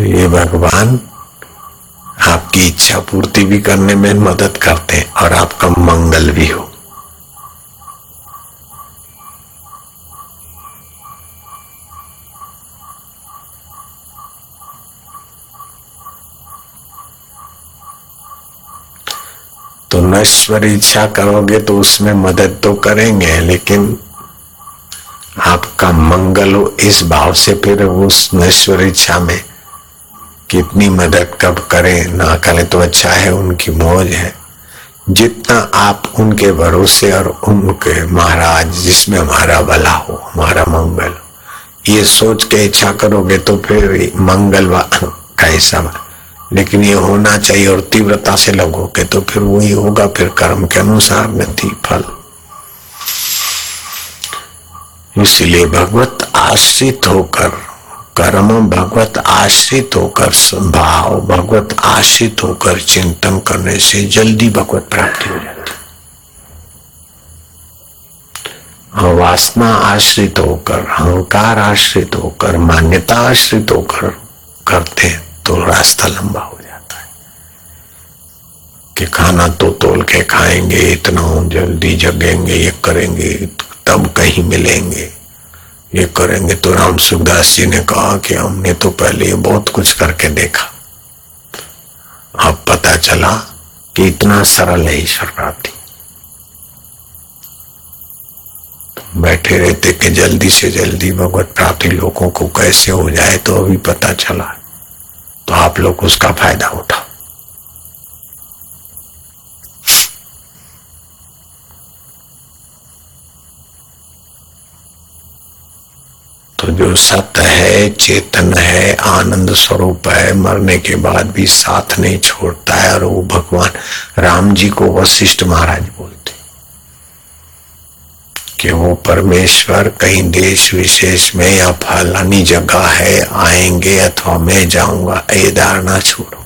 तो ये भगवान आपकी इच्छा पूर्ति भी करने में मदद करते हैं और आपका मंगल भी हो। तो नश्वर इच्छा करोगे तो उसमें मदद तो करेंगे, लेकिन आपका मंगल हो, इस भाव से फिर उस नश्वर इच्छा में कितनी मदद कब करें, ना करें तो अच्छा है, उनकी मौज है। जितना आप उनके भरोसे और उनके महाराज, जिसमें हमारा भला हो, हमारा मंगल हो, ये सोच के इच्छा करोगे तो फिर मंगल का हिस्सा लेकिन ये होना चाहिए और तीव्रता से लगोगे तो फिर वही होगा, फिर कर्म के अनुसार गति, फल। इसलिए भगवत आश्रित होकर कर्म भगवत आश्रित होकर भाव भगवत आश्रित होकर चिंतन करने से जल्दी भगवत प्राप्ति हो जाती और वासना आश्रित होकर, अहंकार आश्रित होकर, मान्यता आश्रित होकर करते तो रास्ता लंबा हो जाता है। कि खाना तो तोल के खाएँगे, इतना जल्दी जगेंगे, ये करेंगे, तब कहीं मिलेंगे। ये करेंगे तो राम सुखदास जी ने कहा कि हमने तो पहले ये बहुत कुछ करके देखा। अब पता चला कि इतना सरल है ईश्वर प्राप्ति। बैठे रहते कि जल्दी से जल्दी भगवत प्राप्ति लोगों को कैसे हो जाए तो अभी पता चला। तो आप लोग उसका फ़ायदा उठाओ तो जो सत्य है, चेतन है, आनंद स्वरूप है, मरने के बाद भी साथ नहीं छोड़ता है, और वो भगवान राम जी को वशिष्ठ महाराज बोलते कि वो परमेश्वर, कहीं देश विशेष में या फलानी जगह है, आएँगे अथवा मैं जाऊँगा, ये धारणा छोड़ो।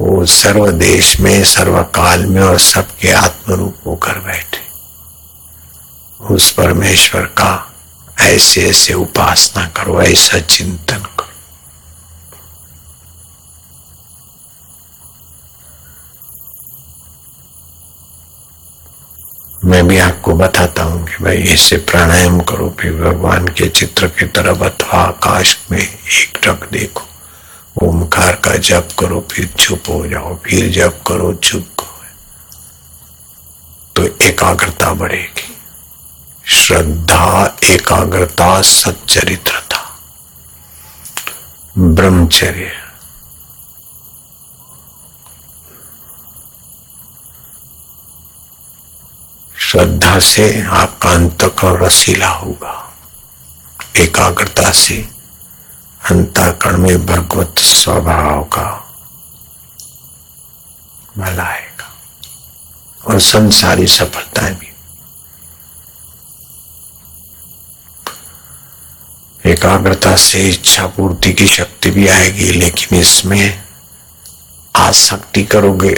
वो सर्व देश में, सर्व काल में और सबके आत्मरूप होकर बैठे। उस परमेश्वर का ऐसे ऐसे उपासना करो, ऐसा चिंतन करो। मैं भी आपको बताता हूँ कि भाई ऐसे प्राणायाम करो, फिर भगवान के चित्र की तरफ़ अथवा आकाश में एक टक देखो ओमकार का जप करो, फिर चुप हो जाओ, फिर जप करो, चुप करो। तो एकाग्रता बढ़ेगी। श्रद्धा, एकाग्रता सच्चरित्रता ब्रह्मचर्य। श्रद्धा से आपका अंतकरण रसीला होगा। एकाग्रता से अंतकरण में भगवत स्वभाव का भला आएगा। और संसारी सफलताएँ भी। एकाग्रता से इच्छा पूर्ति की शक्ति भी आएगी, लेकिन इसमें आसक्ति करोगे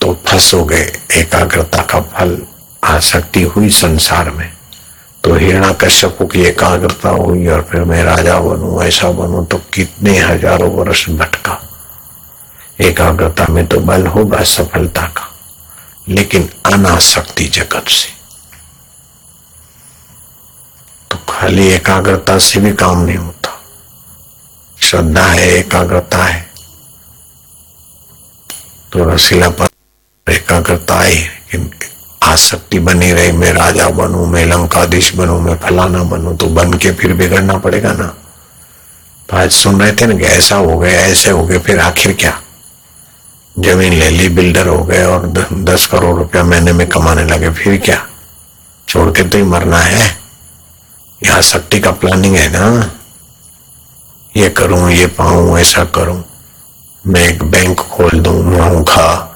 तो फंसोगे। एकाग्रता का फल आसक्ति हुई संसार में। तो हिरणा कश्यप की एकाग्रता हुई और फिर मैं राजा बनू, ऐसा बनू तो कितने हज़ारों वर्ष भटका। एकाग्रता में तो बल होगा सफलता का, लेकिन अनासक्ति जगत से तो खाली एकाग्रता से भी काम नहीं होता। श्रद्धा है, एकाग्रता है। तो रसीला पर एकाग्रता है लेकिन आसक्ति बनी रही, मैं राजा बनू, मैं लंकाधीश बनू, मैं फलाना बनू तो बन के फिर बिगड़ना पड़ेगा ना। तो आज सुन रहे थे ना कि ऐसा हो गया, ऐसे हो गए फिर आखिर क्या? ज़मीन ले ली, बिल्डर हो गए और दस करोड़ रुपया महीने में कमाने लगे, फिर क्या? छोड़ के तो ही मरना है। यह शक्ति का प्लानिंग है ना। ये करूँ, ये पाऊँ, ऐसा करूँ। मैं एक बैंक खोल दूँ वहाँ खा।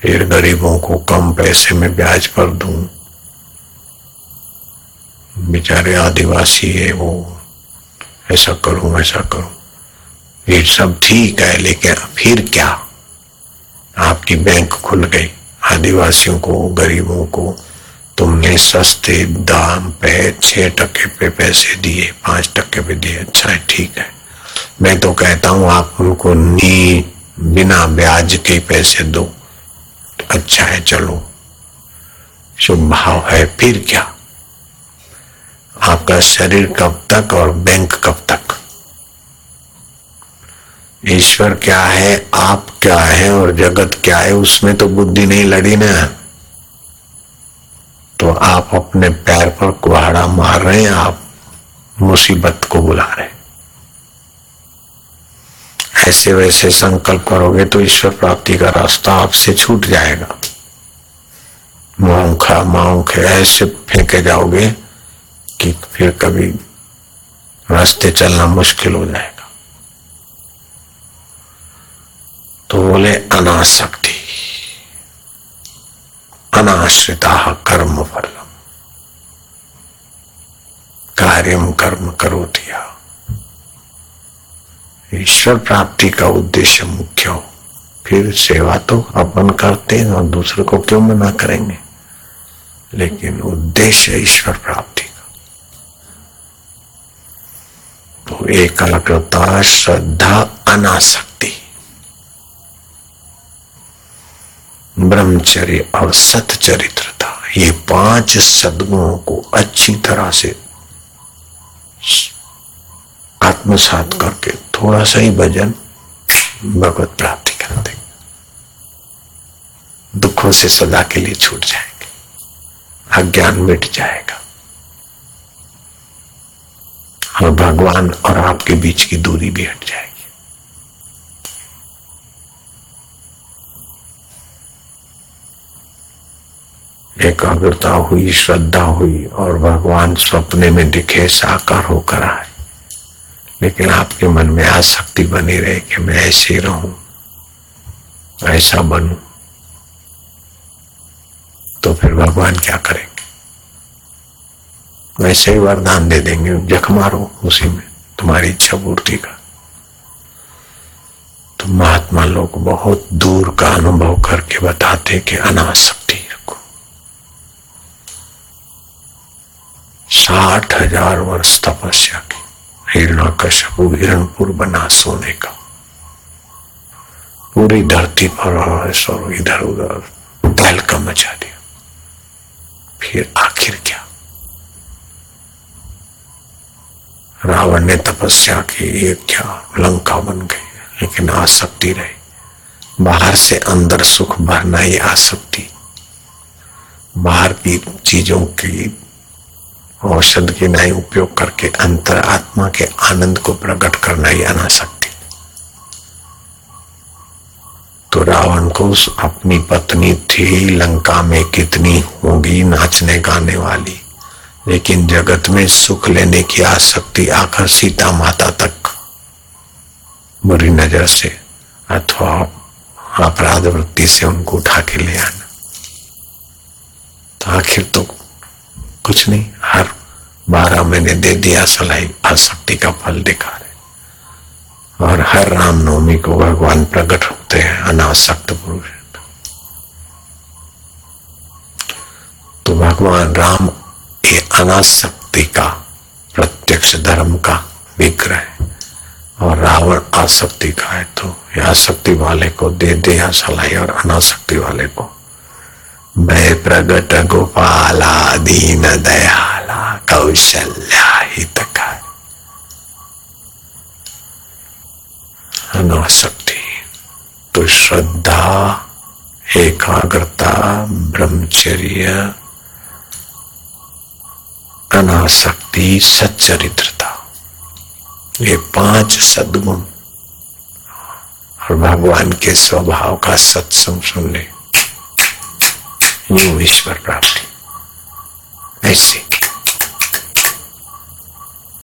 फिर गरीबों को कम पैसे में ब्याज पर दूँ। बेचारे आदिवासी है वो। ऐसा करूँ ऐसा करूँ। ये सब ठीक है, लेकिन फिर क्या? आपकी बैंक खुल गई। आदिवासियों को, गरीबों को। तुमने सस्ते दाम पे छह टके पे पैसे दिए, पाँच टके पे दिए। अच्छा है, ठीक है। मैं तो कहता हूँ, आप उनको नी बिना ब्याज के पैसे दो। अच्छा है, चलो। शुभ भाव है, फिर क्या? आपका शरीर कब तक और बैंक कब तक? ईश्वर क्या है, आप क्या है और जगत क्या है, उसमें तो बुद्धि नहीं लड़ी ना। तो आप अपने पैर पर कुहाड़ा मार रहे हैं, आप मुसीबत को बुला रहे ऐसे वैसे संकल्प करोगे तो ईश्वर प्राप्ति का रास्ता आपसे छूट जाएगा। मौखा मौख ऐसे फेंके जाओगे कि फिर कभी रास्ते चलना मुश्किल हो जाएगा। तो बोले, अनासक्ति। कार्यम कर्म करो दिया ईश्वर प्राप्ति का उद्देश्य मुख्य हो। फिर सेवा तो अपन करते हैं और दूसरे को क्यों मना करेंगे? लेकिन उद्देश्य ईश्वर प्राप्ति का। तो एकाग्रता, श्रद्धा, अनासक्ति। ब्रह्मचर्य और सतचरित्रता, ये पाँच सदगुणों को अच्छी तरह से आत्मसात करके थोड़ा सा ही भजन भगवत प्राप्ति कर देंगे। दुखों से सदा के लिए छूट जाएँगे। अज्ञान मिट जाएगा। और भगवान और आपके बीच की दूरी भी हट जाएगी। एकाग्रता हुई, श्रद्धा हुई और भगवान सपने में दिखे, साकार होकर आए। लेकिन आपके मन में आसक्ति बनी रहे कि मैं ऐसे रहूँ, ऐसा बनू। तो फिर भगवान क्या करेंगे? वैसे ही वरदान दे देंगे, जख मारो उसी में, तुम्हारी इच्छा पूर्ति का। तो महात्मा लोग बहुत दूर का अनुभव करके बताते कि अनासक्ति साठ हज़ार वर्ष तपस्या की। हिरणा कशपु हिरणपुर बना सोने का। पूरी धरती पर सौ इधर उधर तहलका मचा दिया। फिर आखिर क्या? रावण ने तपस्या की ये क्या? लंका बन गई, लेकिन आसक्ति रही। बाहर से अंदर सुख भरना ही आसक्ति। बाहर की चीज़ों की औषध की नए उपयोग करके अंतर आत्मा के आनंद को प्रकट करना ही अनासक्ति। तो रावण को अपनी पत्नी थी, लंका में कितनी होगी नाचने गाने वाली, लेकिन जगत में सुख लेने की आसक्ति आकर सीता माता तक। बुरी नज़र से अथवा अपराध वृत्ति से उनको उठा के ले आना। तो आखिर तो कुछ नहीं, हर बारह महीने दे दिया, सलाई आसक्ति का फल दिखा रहे और हर रामनवमी को भगवान प्रकट होते हैं, अनासक्त पुरुष। तो भगवान राम ये अनासक्ति का, प्रत्यक्ष धर्म का विग्रह है। और रावण आसक्ति का है तो ये आसक्ति वाले को दे दिया, सलाई और अनासक्ति वाले को। भय प्रगट गोपाला दीन दयाला कौशल्या हितकारी अनासक्ति तो श्रद्धा एकाग्रता ब्रह्मचर्य अनासक्ति सच्चरित्रता ये पाँच सदगुण और भगवान के स्वभाव का सत्संग सुन न्यू ईश्वर प्राप्ति। ऐसे।